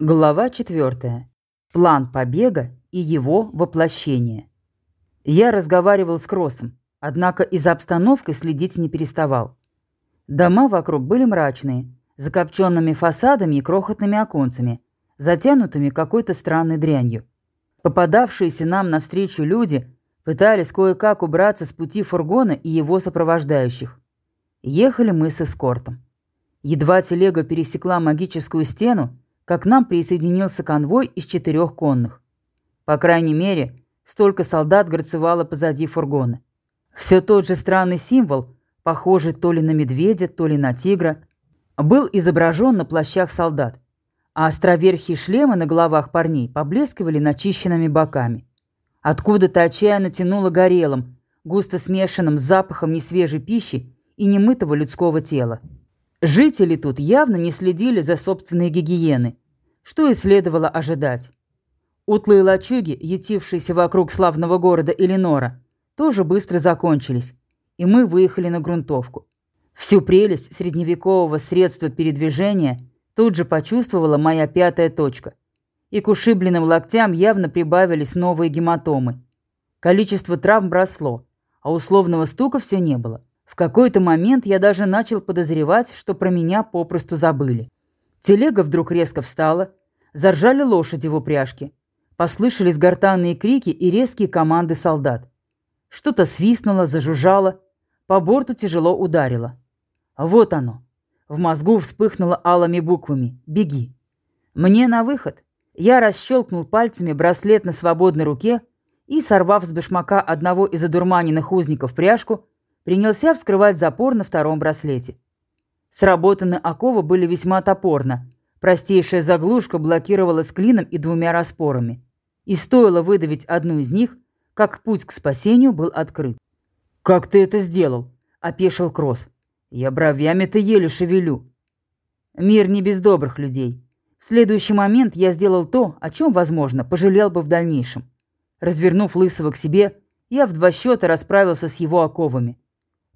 Глава 4. План побега и его воплощение. Я разговаривал с Кроссом, однако из-за обстановки следить не переставал. Дома вокруг были мрачные, закопченными фасадами и крохотными оконцами, затянутыми какой-то странной дрянью. Попадавшиеся нам навстречу люди пытались кое-как убраться с пути фургона и его сопровождающих. Ехали мы с эскортом. Едва телега пересекла магическую стену, как к нам присоединился конвой из четырех конных. По крайней мере, столько солдат грацевало позади фургона. Все тот же странный символ, похожий то ли на медведя, то ли на тигра, был изображен на плащах солдат, а островерхие шлемы на головах парней поблескивали начищенными боками. Откуда-то отчаянно тянуло горелым, густо смешанным с запахом несвежей пищи и немытого людского тела. Жители тут явно не следили за собственной гигиеной, что и следовало ожидать. Утлые лачуги, ютившиеся вокруг славного города Элинора, тоже быстро закончились, и мы выехали на грунтовку. Всю прелесть средневекового средства передвижения тут же почувствовала моя пятая точка. И к ушибленным локтям явно прибавились новые гематомы. Количество травм росло, а условного стука все не было. В какой-то момент я даже начал подозревать, что про меня попросту забыли. Телега вдруг резко встала, заржали лошади в упряжке. Послышались гортанные крики и резкие команды солдат. Что-то свистнуло, зажужжало, по борту тяжело ударило. Вот оно. В мозгу вспыхнуло алыми буквами «Беги». Мне на выход. Я расщелкнул пальцами браслет на свободной руке и, сорвав с башмака одного из одурманенных узников пряжку, принялся вскрывать запор на втором браслете. Сработаны оковы были весьма топорно. Простейшая заглушка блокировала с клином и двумя распорами. И стоило выдавить одну из них, как путь к спасению был открыт. «Как ты это сделал?» – опешил Кросс. «Я бровями-то еле шевелю». Мир не без добрых людей. В следующий момент я сделал то, о чем, возможно, пожалел бы в дальнейшем. Развернув Лысого к себе, я в два счета расправился с его оковами.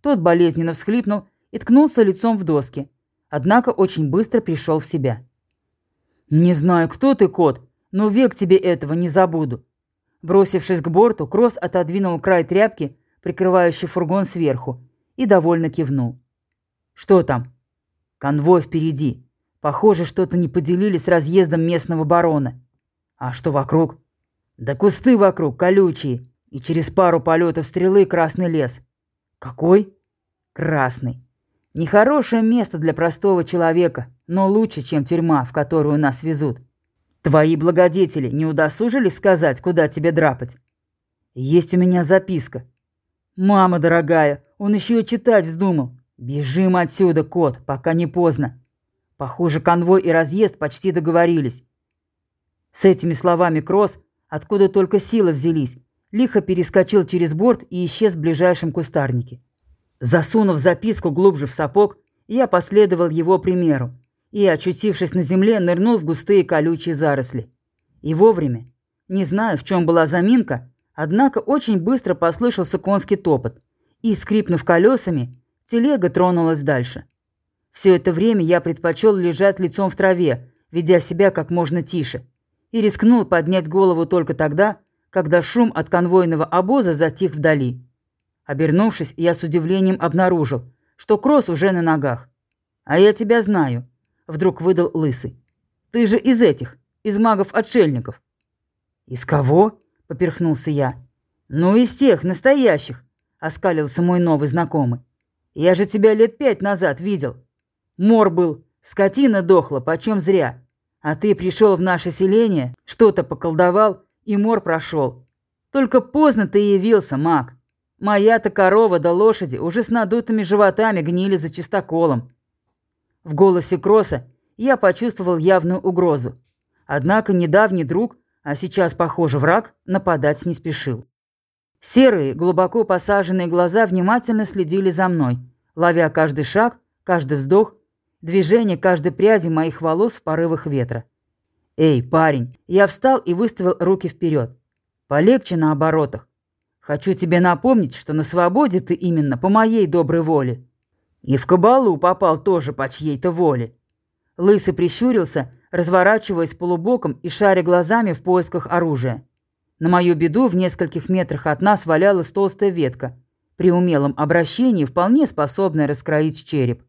Тот болезненно всхлипнул и ткнулся лицом в доски, однако очень быстро пришел в себя. «Не знаю, кто ты, кот, но век тебе этого не забуду». Бросившись к борту, Кросс отодвинул край тряпки, прикрывающий фургон сверху, и довольно кивнул. «Что там?» «Конвой впереди. Похоже, что-то не поделили с разъездом местного барона. А что вокруг?» «Да кусты вокруг, колючие, и через пару полетов стрелы красный лес». «Какой?» Красный. Нехорошее место для простого человека, но лучше, чем тюрьма, в которую нас везут. Твои благодетели не удосужились сказать, куда тебе драпать? Есть у меня записка. Мама дорогая, он еще и читать вздумал. Бежим отсюда, кот, пока не поздно. Похоже, конвой и разъезд почти договорились. С этими словами Кросс, откуда только силы взялись, лихо перескочил через борт и исчез в ближайшем кустарнике. Засунув записку глубже в сапог, я последовал его примеру и, очутившись на земле, нырнул в густые колючие заросли. И вовремя. Не знаю, в чем была заминка, однако очень быстро послышался конский топот, и, скрипнув колесами, телега тронулась дальше. Все это время я предпочел лежать лицом в траве, ведя себя как можно тише, и рискнул поднять голову только тогда, когда шум от конвойного обоза затих вдали. Обернувшись, я с удивлением обнаружил, что Кросс уже на ногах. «А я тебя знаю», — вдруг выдал Лысый. «Ты же из этих, из магов-отшельников». «Из кого?» — поперхнулся я. «Ну, из тех, настоящих», — оскалился мой новый знакомый. «Я же тебя лет пять назад видел. Мор был, скотина дохла, почем зря. А ты пришел в наше селение, что-то поколдовал, и мор прошел. Только поздно ты явился, маг. Моя-то корова да лошади уже с надутыми животами гнили за чистоколом. В голосе Кросса я почувствовал явную угрозу. Однако недавний друг, а сейчас, похоже, враг, нападать не спешил. Серые, глубоко посаженные глаза внимательно следили за мной, ловя каждый шаг, каждый вздох, движение каждой пряди моих волос в порывах ветра. «Эй, парень!» Я встал и выставил руки вперед. «Полегче на оборотах. Хочу тебе напомнить, что на свободе ты именно по моей доброй воле. И в кабалу попал тоже по чьей-то воле. Лысый прищурился, разворачиваясь полубоком и шаря глазами в поисках оружия. На мою беду в нескольких метрах от нас валялась толстая ветка, при умелом обращении вполне способная раскроить череп.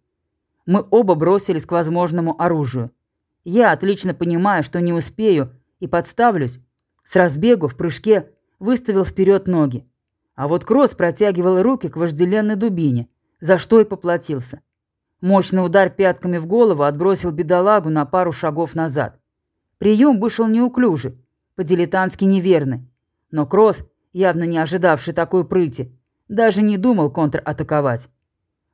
Мы оба бросились к возможному оружию. Я, отлично понимая, что не успею и подставлюсь, с разбегу в прыжке выставил вперед ноги. А вот Кросс протягивал руки к вожделенной дубине, за что и поплатился. Мощный удар пятками в голову отбросил бедолагу на пару шагов назад. Прием вышел неуклюжий, по-дилетантски неверный. Но Кросс, явно не ожидавший такой прыти, даже не думал контратаковать.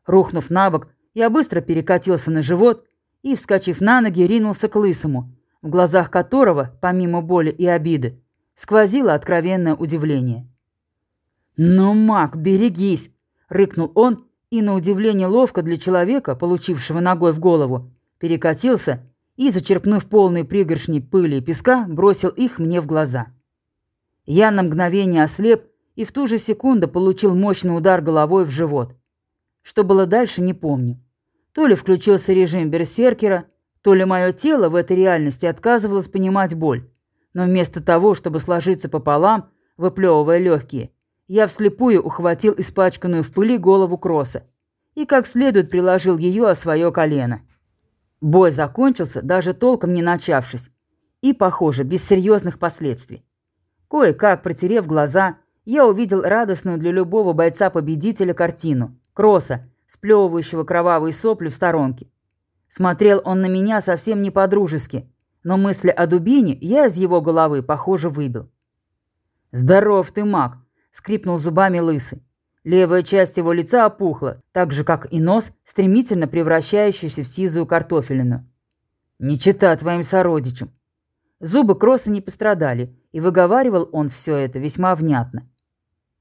Рухнув на бок, я быстро перекатился на живот и, вскочив на ноги, ринулся к лысому, в глазах которого, помимо боли и обиды, сквозило откровенное удивление. «Ну, маг, берегись!» — рыкнул он и, на удивление ловко для человека, получившего ногой в голову, перекатился и, зачерпнув полные пригоршни пыли и песка, бросил их мне в глаза. Я на мгновение ослеп и в ту же секунду получил мощный удар головой в живот. Что было дальше, не помню. То ли включился режим берсеркера, то ли мое тело в этой реальности отказывалось понимать боль. Но вместо того, чтобы сложиться пополам, выплевывая легкие, я вслепую ухватил испачканную в пыли голову Кросса и как следует приложил ее о свое колено. Бой закончился, даже толком не начавшись, и, похоже, без серьезных последствий. Кое-как, протерев глаза, я увидел радостную для любого бойца-победителя картину – Кросса, сплевывающего кровавые сопли в сторонке. Смотрел он на меня совсем не по-дружески, но мысли о дубине я из его головы, похоже, выбил. «Здоров ты, маг!» – скрипнул зубами лысый. Левая часть его лица опухла, так же, как и нос, стремительно превращающийся в сизую картофелину. «Не чита твоим сородичам!» Зубы Кросса не пострадали, и выговаривал он все это весьма внятно.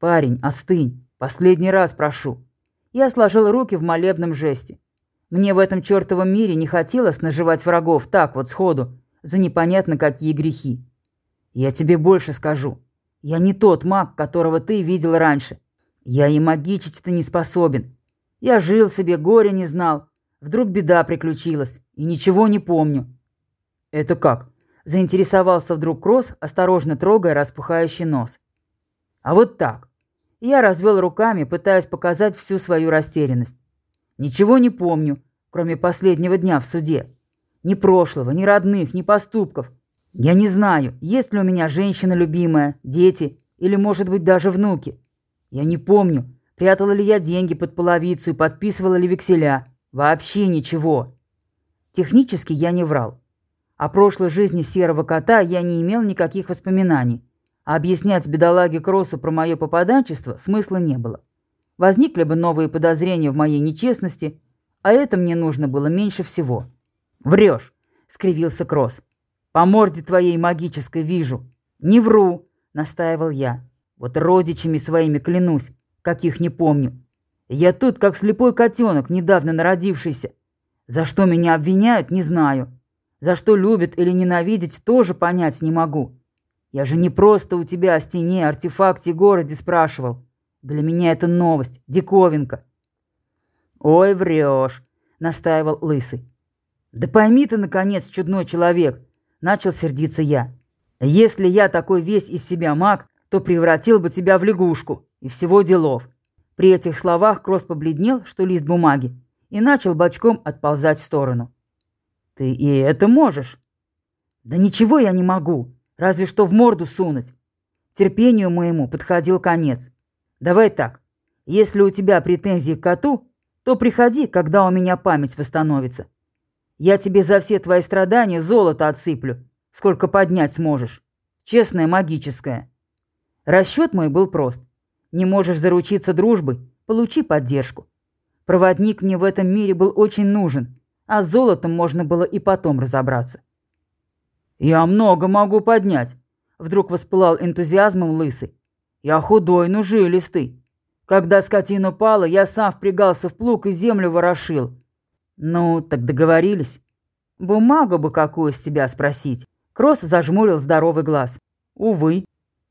«Парень, остынь. Последний раз прошу». Я сложил руки в молебном жесте. Мне в этом чертовом мире не хотелось наживать врагов так вот сходу, за непонятно какие грехи. Я тебе больше скажу. Я не тот маг, которого ты видел раньше. Я и магичить-то не способен. Я жил себе, горя не знал. Вдруг беда приключилась, и ничего не помню. Это как? Заинтересовался вдруг Кросс, осторожно трогая распухающий нос. А вот так. Я развел руками, пытаясь показать всю свою растерянность. Ничего не помню, кроме последнего дня в суде. Ни прошлого, ни родных, ни поступков. Я не знаю, есть ли у меня женщина любимая, дети или, может быть, даже внуки. Я не помню, прятала ли я деньги под половицу и подписывала ли векселя. Вообще ничего. Технически я не врал. О прошлой жизни серого кота я не имел никаких воспоминаний. А объяснять бедолаге Кроссу про мое попаданчество смысла не было. Возникли бы новые подозрения в моей нечестности, а это мне нужно было меньше всего. «Врешь», — скривился Кросс. «По морде твоей магической вижу». «Не вру», — настаивал я. «Вот родичами своими клянусь, каких не помню. Я тут, как слепой котенок, недавно народившийся. За что меня обвиняют, не знаю. За что любят или ненавидеть, тоже понять не могу. Я же не просто у тебя о стене, артефакте, городе спрашивал. Для меня это новость, диковинка. Ой, врешь, настаивал Лысый. Да пойми ты, наконец, чудной человек, начал сердиться я. Если я такой весь из себя маг, то превратил бы тебя в лягушку и всего делов. При этих словах Кросс побледнел, что лист бумаги, и начал бочком отползать в сторону. «Ты и это можешь?» «Да ничего я не могу разве что в морду сунуть. Терпению моему подходил конец. Давай так, если у тебя претензии к коту, то приходи, когда у меня память восстановится. Я тебе за все твои страдания золото отсыплю, сколько поднять сможешь. Честное, магическое. Расчет мой был прост. Не можешь заручиться дружбой, получи поддержку. Проводник мне в этом мире был очень нужен, а с золотом можно было и потом разобраться. «Я много могу поднять», — вдруг воспылал энтузиазмом лысый. «Я худой, но жилистый. Когда скотина пала, я сам впрягался в плуг и землю ворошил. Ну, так договорились. Бумагу бы какую с тебя спросить». Кросс зажмурил здоровый глаз. «Увы.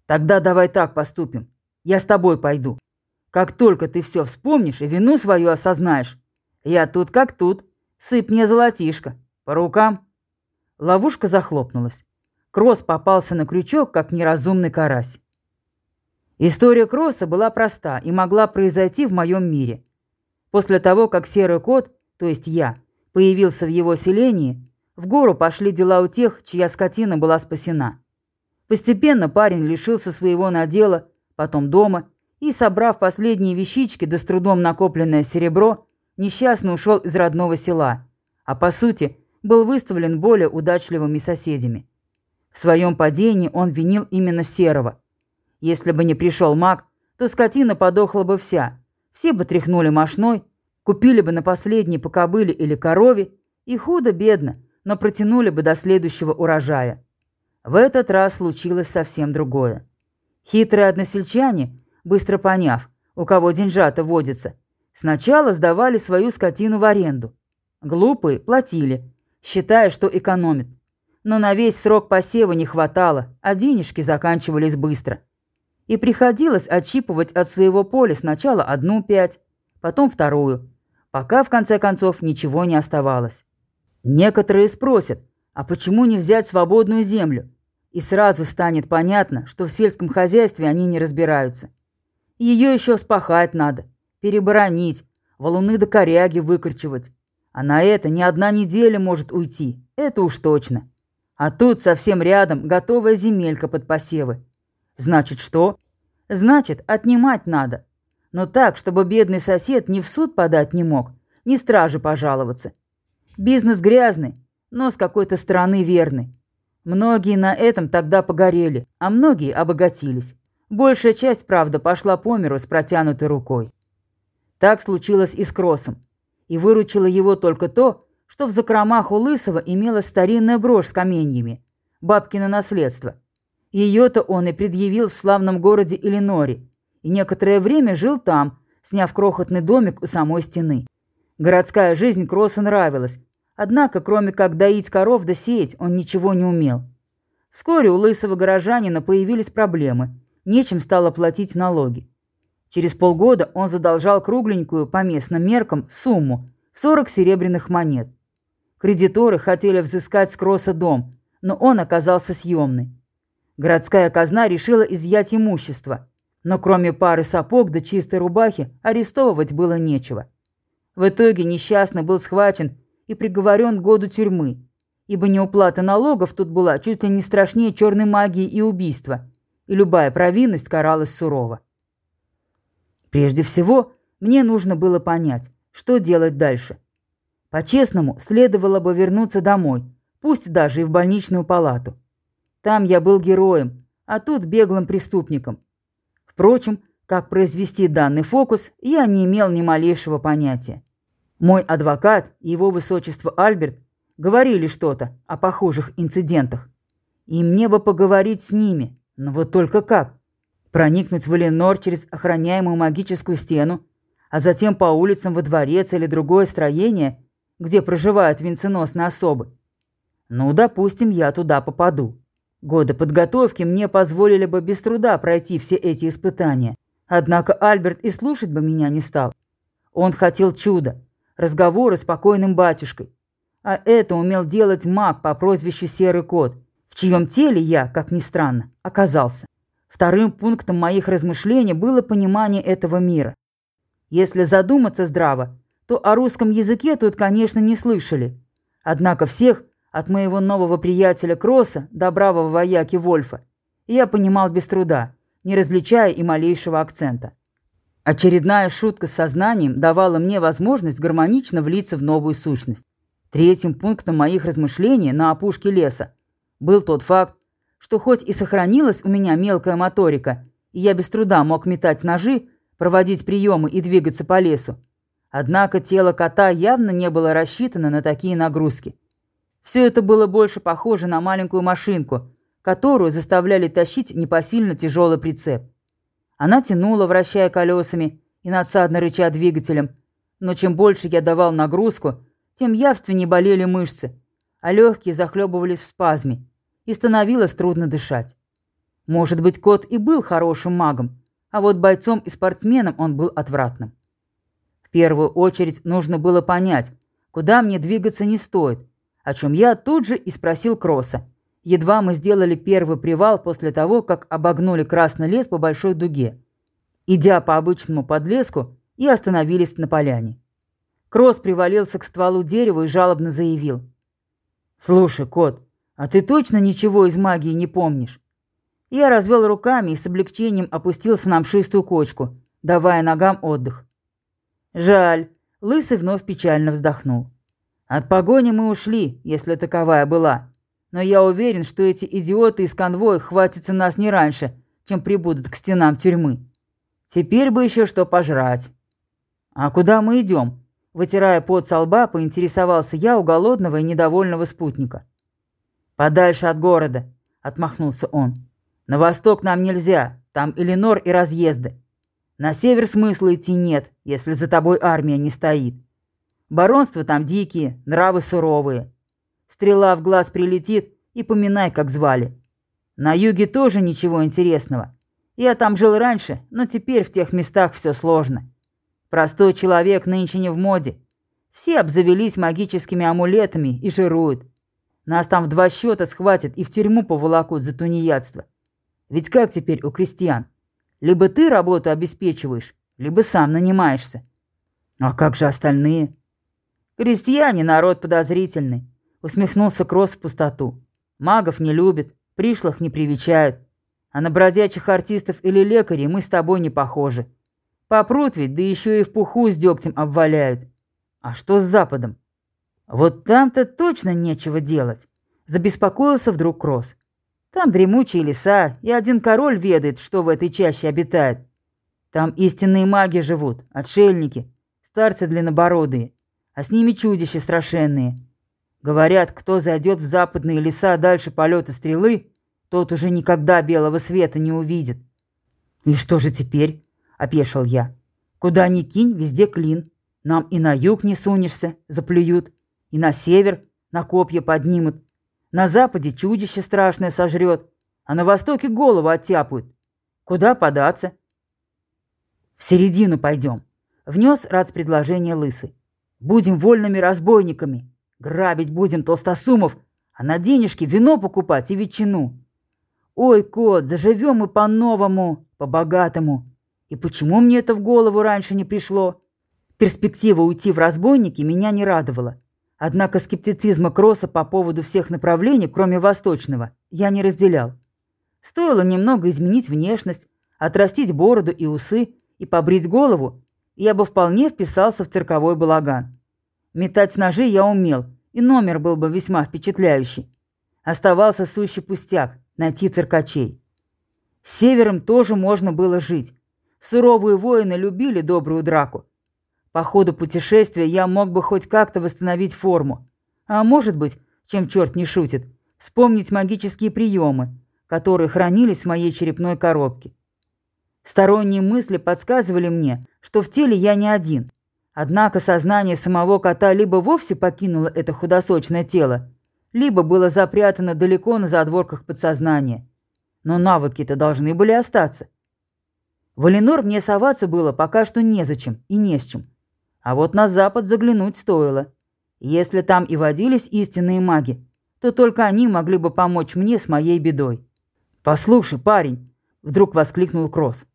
Тогда давай так поступим. Я с тобой пойду. Как только ты все вспомнишь и вину свою осознаешь, я тут как тут. Сыпь мне золотишко. По рукам». Ловушка захлопнулась. Кросс попался на крючок, как неразумный карась. История Кросса была проста и могла произойти в моем мире. После того, как серый кот, то есть я, появился в его селении, в гору пошли дела у тех, чья скотина была спасена. Постепенно парень лишился своего надела, потом дома, и, собрав последние вещички да с трудом накопленное серебро, несчастно ушел из родного села, а по сути был выставлен более удачливыми соседями. В своем падении он винил именно Серого. Если бы не пришел маг, то скотина подохла бы вся. Все бы тряхнули мошной, купили бы на последней по кобыле или корове, и худо-бедно, но протянули бы до следующего урожая. В этот раз случилось совсем другое. Хитрые односельчане, быстро поняв, у кого деньжата водится, сначала сдавали свою скотину в аренду. Глупые платили, считая, что экономят. Но на весь срок посева не хватало, а денежки заканчивались быстро. И приходилось отщипывать от своего поля сначала одну пять, потом вторую, пока в конце концов ничего не оставалось. Некоторые спросят, а почему не взять свободную землю? И сразу станет понятно, что в сельском хозяйстве они не разбираются. Ее еще вспахать надо, переборонить, валуны до коряги выкорчевать. А на это ни одна неделя может уйти, это уж точно. А тут совсем рядом готовая земелька под посевы. Значит, что? Значит, отнимать надо. Но так, чтобы бедный сосед ни в суд подать не мог, ни страже пожаловаться. Бизнес грязный, но с какой-то стороны верный. Многие на этом тогда погорели, а многие обогатились. Большая часть, правда, пошла по миру с протянутой рукой. Так случилось и с Кроссом. И выручило его только то, что в закромах у Лысого имелась старинная брошь с каменьями, бабкино наследство. Ее-то он и предъявил в славном городе Иллиноре, и некоторое время жил там, сняв крохотный домик у самой стены. Городская жизнь Кроссу нравилась, Однако, кроме как доить коров да сеять, он ничего не умел. Вскоре у лысого горожанина появились проблемы. Нечем стало платить налоги. Через полгода он задолжал кругленькую по местным меркам сумму – 40 серебряных монет. Кредиторы хотели взыскать с Кросса дом, но он оказался съемный. Городская казна решила изъять имущество, но кроме пары сапог да чистой рубахи арестовывать было нечего. В итоге несчастный был схвачен и приговорен к году тюрьмы, ибо неуплата налогов тут была чуть ли не страшнее черной магии и убийства, и любая провинность каралась сурово. Прежде всего, мне нужно было понять, что делать дальше. По-честному, следовало бы вернуться домой, пусть даже и в больничную палату. Там я был героем, а тут беглым преступником. Впрочем, как произвести данный фокус, я не имел ни малейшего понятия. Мой адвокат и его высочество Альберт говорили что-то о похожих инцидентах. И мне бы поговорить с ними, но вот только как? Проникнуть в Эленор через охраняемую магическую стену, а затем по улицам во дворец или другое строение, где проживают венценосные особы? Ну, допустим, я туда попаду. Годы подготовки мне позволили бы без труда пройти все эти испытания. Однако Альберт и слушать бы меня не стал. Он хотел чуда разговоры с покойным батюшкой. А это умел делать маг по прозвищу Серый Кот, в чьем теле я, как ни странно, оказался. Вторым пунктом моих размышлений было понимание этого мира. Если задуматься здраво, то о русском языке тут, конечно, не слышали. Однако всех, от моего нового приятеля Кросса до бравого вояки Вольфа, я понимал без труда, не различая и малейшего акцента. Очередная шутка с сознанием давала мне возможность гармонично влиться в новую сущность. Третьим пунктом моих размышлений на опушке леса был тот факт, что хоть и сохранилась у меня мелкая моторика, и я без труда мог метать ножи, проводить приемы и двигаться по лесу, однако тело кота явно не было рассчитано на такие нагрузки. Все это было больше похоже на маленькую машинку, которую заставляли тащить непосильно тяжелый прицеп. Она тянула, вращая колесами и надсадно рыча двигателем. Но чем больше я давал нагрузку, тем явственнее болели мышцы, а легкие захлебывались в спазме, и становилось трудно дышать. Может быть, кот и был хорошим магом, а вот бойцом и спортсменом он был отвратным. В первую очередь нужно было понять, куда мне двигаться не стоит, о чем я тут же и спросил Кросса. Едва мы сделали первый привал после того, как обогнули Красный лес по большой дуге, идя по обычному подлеску и остановились на поляне. Кросс привалился к стволу дерева и жалобно заявил. «Слушай, кот, а ты точно ничего из магии не помнишь?» Я развел руками и с облегчением опустился на мшистую кочку, давая ногам отдых. «Жаль», — Лысый вновь печально вздохнул. «От погони мы ушли, если таковая была. Но я уверен, что эти идиоты из конвоя хватятся нас не раньше, чем прибудут к стенам тюрьмы. Теперь бы еще что пожрать». «А куда мы идем?» Вытирая пот со лба, поинтересовался я у голодного и недовольного спутника. «Подальше от города», — отмахнулся он. «На восток нам нельзя, там Эленор и разъезды. На север смысла идти нет, если за тобой армия не стоит. Баронства там дикие, нравы суровые. Стрела в глаз прилетит, и поминай, как звали. На юге тоже ничего интересного. Я там жил раньше, но теперь в тех местах все сложно. Простой человек нынче не в моде. Все обзавелись магическими амулетами и жируют. Нас там в два счета схватят и в тюрьму поволокут за тунеядство. Ведь как теперь у крестьян? Либо ты работу обеспечиваешь, либо сам нанимаешься. А как же остальные? Крестьяне народ подозрительный, усмехнулся Кросс в пустоту. Магов не любят, пришлых не привечают. А на бродячих артистов или лекарей мы с тобой не похожи. Попрут ведь, да еще и в пуху с дегтем обваляют. А что с Западом? Вот там-то точно нечего делать. Забеспокоился вдруг Кросс. Там дремучие леса, и один король ведает, что в этой чаще обитает. Там истинные маги живут, отшельники, старцы длиннобородые, а с ними чудища страшенные. Говорят, кто зайдет в западные леса дальше полета стрелы, тот уже никогда белого света не увидит. И что же теперь? опешил я. «Куда ни кинь, везде клин. Нам и на юг не сунешься, заплюют, и на север на копья поднимут. На западе чудище страшное сожрет, а на востоке голову оттяпают. Куда податься?» «В середину пойдем», — внес Рац предложение Лысый. «Будем вольными разбойниками, грабить будем толстосумов, а на денежки вино покупать и ветчину. Ой, кот, заживем мы по-новому, по-богатому. И почему мне это в голову раньше не пришло? Перспектива уйти в разбойники меня не радовала. Однако скептицизма Кросса по поводу всех направлений, кроме восточного, я не разделял. Стоило немного изменить внешность, отрастить бороду и усы и побрить голову, я бы вполне вписался в цирковой балаган. Метать ножи я умел, и номер был бы весьма впечатляющий. Оставался сущий пустяк – найти циркачей. С севером тоже можно было жить, Суровые воины любили добрую драку. По ходу путешествия я мог бы хоть как-то восстановить форму. А может быть, чем черт не шутит, вспомнить магические приемы, которые хранились в моей черепной коробке. Сторонние мысли подсказывали мне, что в теле я не один. Однако сознание самого кота либо вовсе покинуло это худосочное тело, либо было запрятано далеко на задворках подсознания. Но навыки-то должны были остаться. В Эленор мне соваться было пока что незачем и не с чем. А вот на запад заглянуть стоило. Если там и водились истинные маги, то только они могли бы помочь мне с моей бедой. «Послушай, парень!» — вдруг воскликнул Кросс.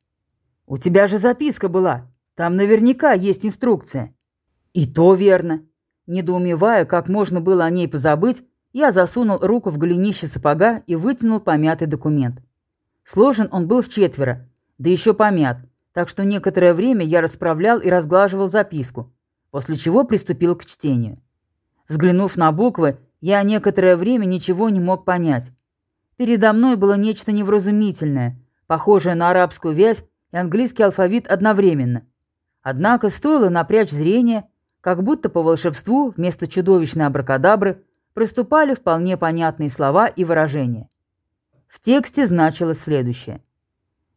«У тебя же записка была. Там наверняка есть инструкция». «И то верно». Недоумевая, как можно было о ней позабыть, я засунул руку в голенище сапога и вытянул помятый документ. Сложен он был в четверо, да еще помят, так что некоторое время я расправлял и разглаживал записку, после чего приступил к чтению. Взглянув на буквы, я некоторое время ничего не мог понять. Передо мной было нечто невразумительное, похожее на арабскую вязь английский алфавит одновременно. Однако стоило напрячь зрение, как будто по волшебству вместо чудовищной абракадабры проступали вполне понятные слова и выражения. В тексте значилось следующее.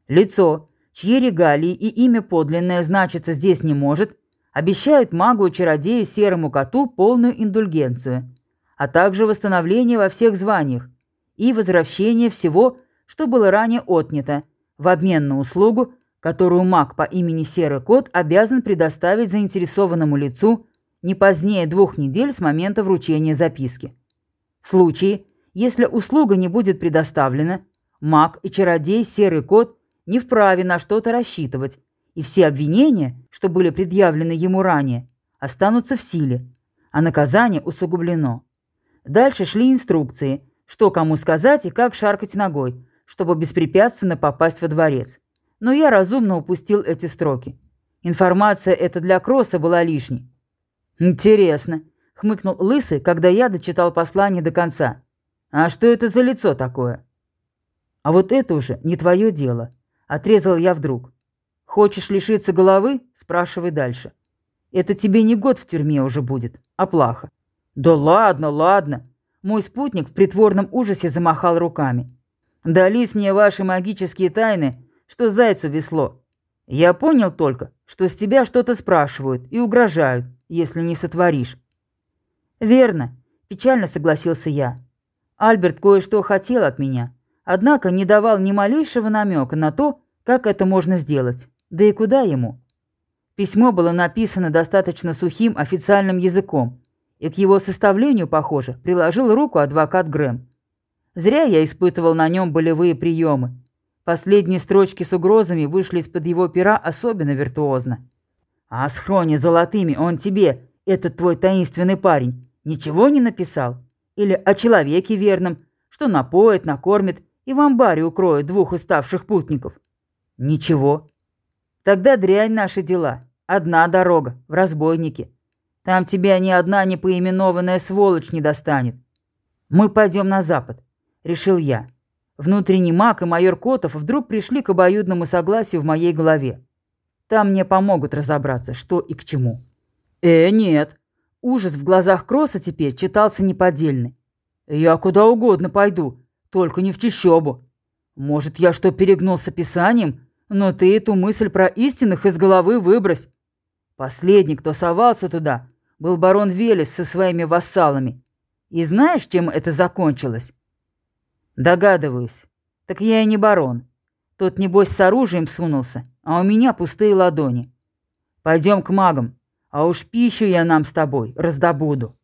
Лицо, чьи регалии и имя подлинное значиться здесь не может, обещают магу и чародею серому коту полную индульгенцию, а также восстановление во всех званиях и возвращение всего, что было ранее отнято, в обмен на услугу, которую маг по имени Серый Кот обязан предоставить заинтересованному лицу не позднее двух недель с момента вручения записки. В случае, если услуга не будет предоставлена, маг и чародей Серый Кот не вправе на что-то рассчитывать, и все обвинения, что были предъявлены ему ранее, останутся в силе, а наказание усугублено. Дальше шли инструкции, что кому сказать и как шаркать ногой, чтобы беспрепятственно попасть во дворец. Но я разумно упустил эти строки. Информация эта для Кросса была лишней. «Интересно», — хмыкнул Лысый, когда я дочитал послание до конца. «А что это за лицо такое?» «А вот это уже не твое дело», — отрезал я вдруг. «Хочешь лишиться головы? Спрашивай дальше. Это тебе не год в тюрьме уже будет, а плохо». «Да ладно, ладно». Мой спутник в притворном ужасе замахал руками. «Дались мне ваши магические тайны, что зайцу весло. Я понял только, что с тебя что-то спрашивают и угрожают, если не сотворишь». «Верно», – печально согласился я. Альберт кое-что хотел от меня, однако не давал ни малейшего намека на то, как это можно сделать, да и куда ему. Письмо было написано достаточно сухим официальным языком, и к его составлению, похоже, приложил руку адвокат Грэм. Зря я испытывал на нем болевые приемы. Последние строчки с угрозами вышли из-под его пера особенно виртуозно. «А о схроне золотыми он тебе, этот твой таинственный парень, ничего не написал? Или о человеке верном, что напоит, накормит и в амбаре укроет двух уставших путников?» «Ничего. Тогда дрянь наши дела. Одна дорога, в разбойники. Там тебя ни одна непоименованная сволочь не достанет. Мы пойдем на запад», — решил я. Внутренний маг и майор Котов вдруг пришли к обоюдному согласию в моей голове. Там мне помогут разобраться, что и к чему. Э, нет. Ужас в глазах Кросса теперь читался неподдельный. Я куда угодно пойду, только не в чищобу. Может, я что перегнул с описанием, но ты эту мысль про истинных из головы выбрось. Последний, кто совался туда, был барон Велес со своими вассалами. И знаешь, чем это закончилось? «Догадываюсь. Так я и не барон. Тот, небось, с оружием сунулся, а у меня пустые ладони. Пойдем к магам, а уж пищу я нам с тобой раздобуду».